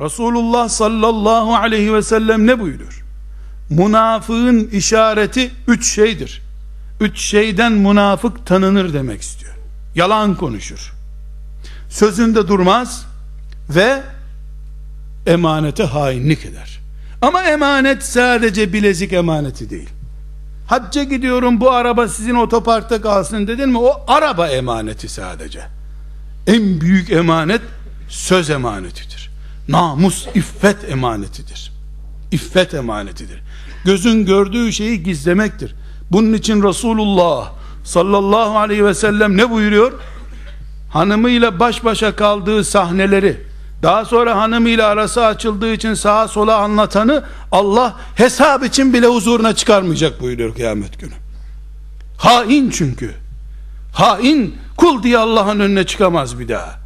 Resulullah sallallahu aleyhi ve sellem ne buyuruyor? Münafığın işareti üç şeydir. Üç şeyden münafık tanınır demek istiyor. Yalan konuşur. Sözünde durmaz ve emanete hainlik eder. Ama emanet sadece bilezik emaneti değil. Hacca gidiyorum bu araba sizin otoparkta kalsın dedin mi o araba emaneti sadece. En büyük emanet söz emanetidir. Namus, iffet emanetidir. İffet emanetidir. Gözün gördüğü şeyi gizlemektir. Bunun için Resulullah sallallahu aleyhi ve sellem ne buyuruyor? Hanımıyla baş başa kaldığı sahneleri, daha sonra hanımıyla arası açıldığı için sağa sola anlatanı Allah hesap için bile huzuruna çıkarmayacak buyuruyor kıyamet günü. Hain çünkü. Hain kul diye Allah'ın önüne çıkamaz bir daha.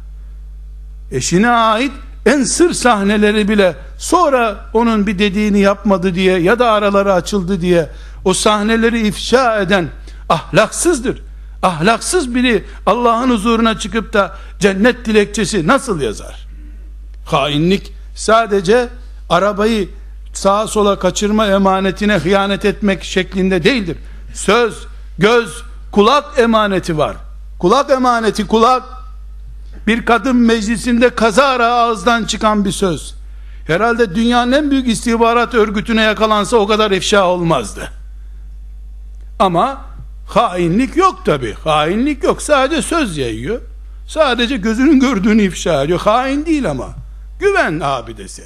Eşine ait en sır sahneleri bile sonra onun bir dediğini yapmadı diye ya da araları açıldı diye o sahneleri ifşa eden ahlaksızdır. Ahlaksız biri Allah'ın huzuruna çıkıp da cennet dilekçesi nasıl yazar? Hainlik sadece arabayı sağa sola kaçırma emanetine hıyanet etmek şeklinde değildir. Söz, göz, kulak emaneti var. Kulak emaneti kulak. Bir kadın meclisinde kazara ağızdan çıkan bir söz. Herhalde dünyanın en büyük istihbarat örgütüne yakalansa o kadar ifşa olmazdı. Ama hainlik yok tabi. Hainlik yok. Sadece söz yayıyor. Sadece gözünün gördüğünü ifşa ediyor. Hain değil ama. Güven abidesi.